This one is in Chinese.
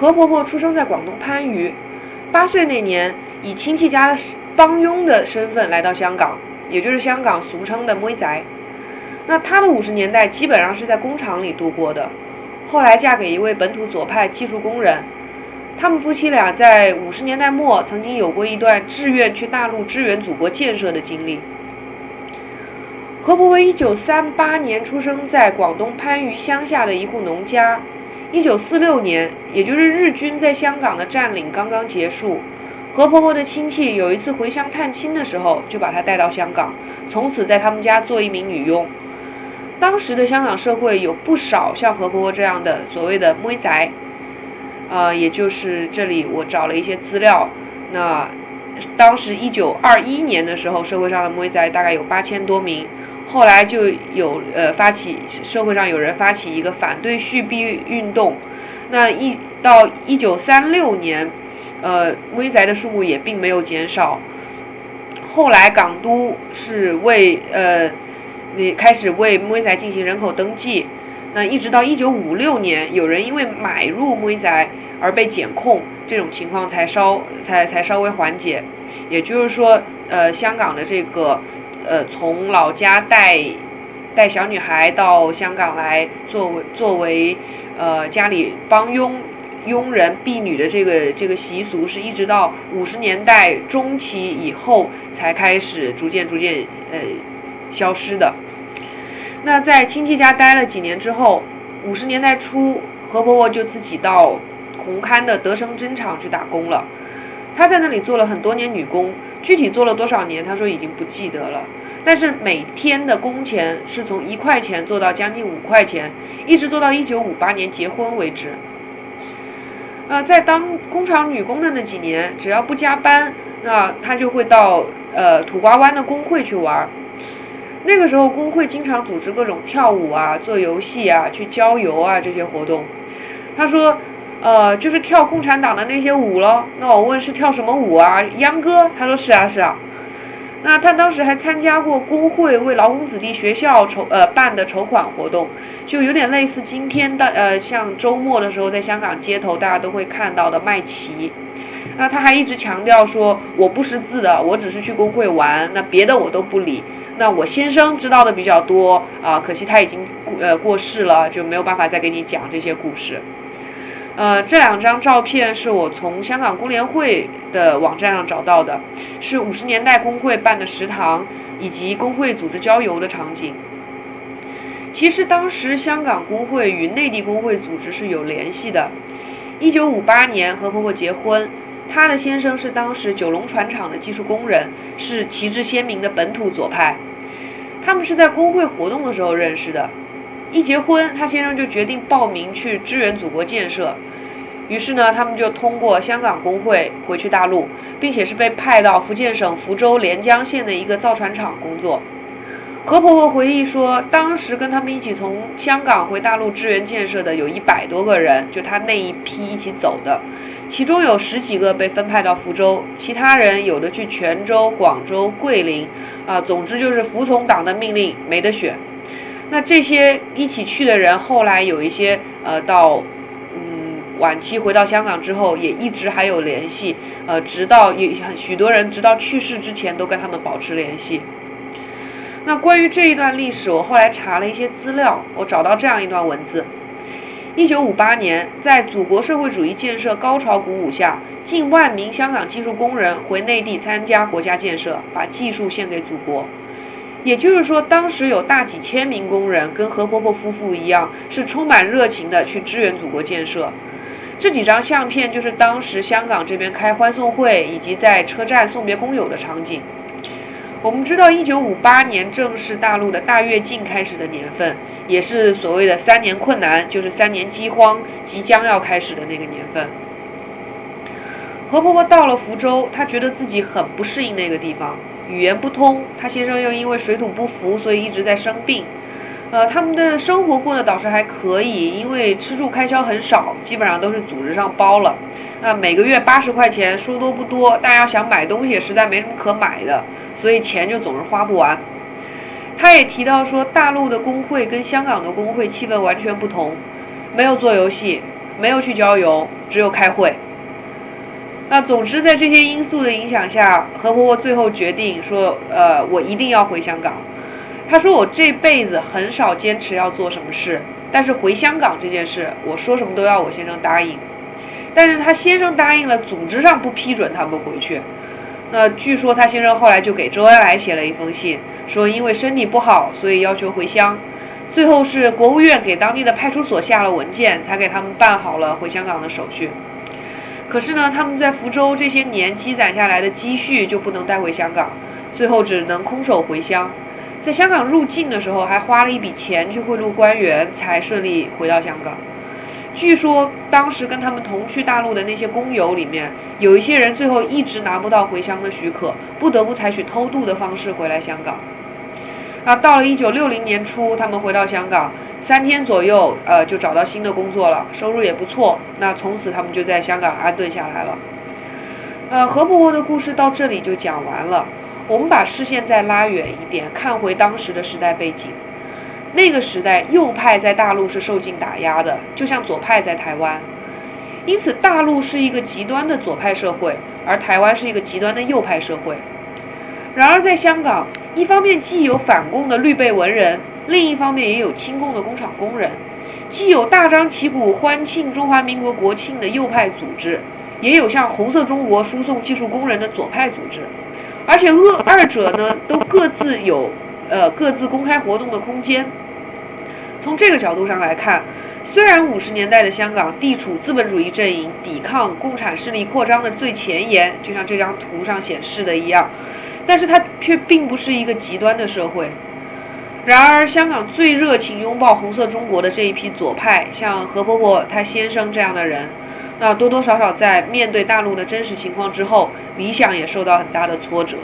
何婆婆出生在广东番禺，八岁那年以亲戚家的帮佣的身份来到香港，也就是香港俗称的妹仔。那她的五十年代基本上是在工厂里度过的，后来嫁给一位本土左派技术工人。他们夫妻俩在五十年代末曾经有过一段志愿去大陆支援祖国建设的经历。何伯伯一九三八年出生在广东番禺乡下的一户农家。一九四六年，也就是日军在香港的占领刚刚结束，何婆婆的亲戚有一次回乡探亲的时候，就把她带到香港，从此在他们家做一名女佣。当时的香港社会有不少像何婆婆这样的所谓的妹仔，啊，也就是这里我找了一些资料，那当时一九二一年的时候，社会上的妹仔大概有八千多名。后来就有呃发起社会上有人发起一个反对续币运动，那一到一九三六年，呃，妹仔的数目也并没有减少。后来港都是为呃，你开始为妹仔进行人口登记，那一直到一九五六年，有人因为买入妹仔而被检控，这种情况才稍才才稍微缓解。也就是说，呃，香港的这个。呃，从老家带带小女孩到香港来，作为作为呃家里帮佣佣人婢女的这个这个习俗，是一直到五十年代中期以后才开始逐渐逐渐呃消失的。那在亲戚家待了几年之后，五十年代初，何婆婆就自己到红磡的德生针厂去打工了。他在那里做了很多年女工，具体做了多少年，他说已经不记得了。但是每天的工钱是从一块钱做到将近五块钱，一直做到一九五八年结婚为止。呃，在当工厂女工的那几年，只要不加班，那他就会到呃土瓜湾的工会去玩。那个时候工会经常组织各种跳舞啊、做游戏啊、去郊游啊这些活动。他说，呃，就是跳共产党的那些舞咯。那我问是跳什么舞啊？秧歌？他说是啊，是啊。那他当时还参加过工会为劳工子弟学校筹呃办的筹款活动，就有点类似今天的呃像周末的时候在香港街头大家都会看到的卖旗。那他还一直强调说我不识字的，我只是去工会玩，那别的我都不理。那我先生知道的比较多啊，可惜他已经呃过世了，就没有办法再给你讲这些故事。呃，这两张照片是我从香港工联会的网站上找到的，是五十年代工会办的食堂以及工会组织郊游的场景。其实当时香港工会与内地工会组织是有联系的。一九五八年和婆婆结婚，她的先生是当时九龙船厂的技术工人，是旗帜鲜明的本土左派。他们是在工会活动的时候认识的。一结婚，他先生就决定报名去支援祖国建设。于是呢，他们就通过香港工会回去大陆，并且是被派到福建省福州连江县的一个造船厂工作。何婆婆回忆说，当时跟他们一起从香港回大陆支援建设的有一百多个人，就他那一批一起走的，其中有十几个被分派到福州，其他人有的去泉州、广州、桂林，啊，总之就是服从党的命令，没得选。那这些一起去的人，后来有一些呃到。晚期回到香港之后，也一直还有联系，呃，直到有许多人直到去世之前都跟他们保持联系。那关于这一段历史，我后来查了一些资料，我找到这样一段文字：一九五八年，在祖国社会主义建设高潮鼓舞下，近万名香港技术工人回内地参加国家建设，把技术献给祖国。也就是说，当时有大几千名工人跟何婆婆夫妇一样，是充满热情的去支援祖国建设。这几张相片就是当时香港这边开欢送会以及在车站送别工友的场景。我们知道，一九五八年正是大陆的大跃进开始的年份，也是所谓的三年困难，就是三年饥荒即将要开始的那个年份。何婆婆到了福州，她觉得自己很不适应那个地方，语言不通，她先生又因为水土不服，所以一直在生病。呃，他们的生活过得倒是还可以，因为吃住开销很少，基本上都是组织上包了。那每个月八十块钱，说多不多，但要想买东西，实在没什么可买的，所以钱就总是花不完。他也提到说，大陆的工会跟香港的工会气氛完全不同，没有做游戏，没有去郊游，只有开会。那总之，在这些因素的影响下，何婆婆最后决定说：“呃，我一定要回香港。”他说：“我这辈子很少坚持要做什么事，但是回香港这件事，我说什么都要我先生答应。但是他先生答应了，组织上不批准他们回去。那据说她先生后来就给周恩来写了一封信，说因为身体不好，所以要求回乡。最后是国务院给当地的派出所下了文件，才给他们办好了回香港的手续。”可是呢，他们在福州这些年积攒下来的积蓄就不能带回香港，最后只能空手回乡。在香港入境的时候，还花了一笔钱去贿赂官员，才顺利回到香港。据说当时跟他们同去大陆的那些工友里面，有一些人最后一直拿不到回乡的许可，不得不采取偷渡的方式回来香港。那，到了一九六零年初，他们回到香港。三天左右，呃，就找到新的工作了，收入也不错。那从此他们就在香港安顿下来了。呃，何伯伯的故事到这里就讲完了。我们把视线再拉远一点，看回当时的时代背景。那个时代，右派在大陆是受尽打压的，就像左派在台湾。因此，大陆是一个极端的左派社会，而台湾是一个极端的右派社会。然而，在香港，一方面既有反共的绿背文人。另一方面，也有亲共的工厂工人，既有大张旗鼓欢庆中华民国国庆的右派组织，也有向红色中国输送技术工人的左派组织，而且二二者呢都各自有呃各自公开活动的空间。从这个角度上来看，虽然五十年代的香港地处资本主义阵营抵抗共产势力扩张的最前沿，就像这张图上显示的一样，但是它却并不是一个极端的社会。然而，香港最热情拥抱红色中国的这一批左派，像何婆婆她先生这样的人，那多多少少在面对大陆的真实情况之后，理想也受到很大的挫折。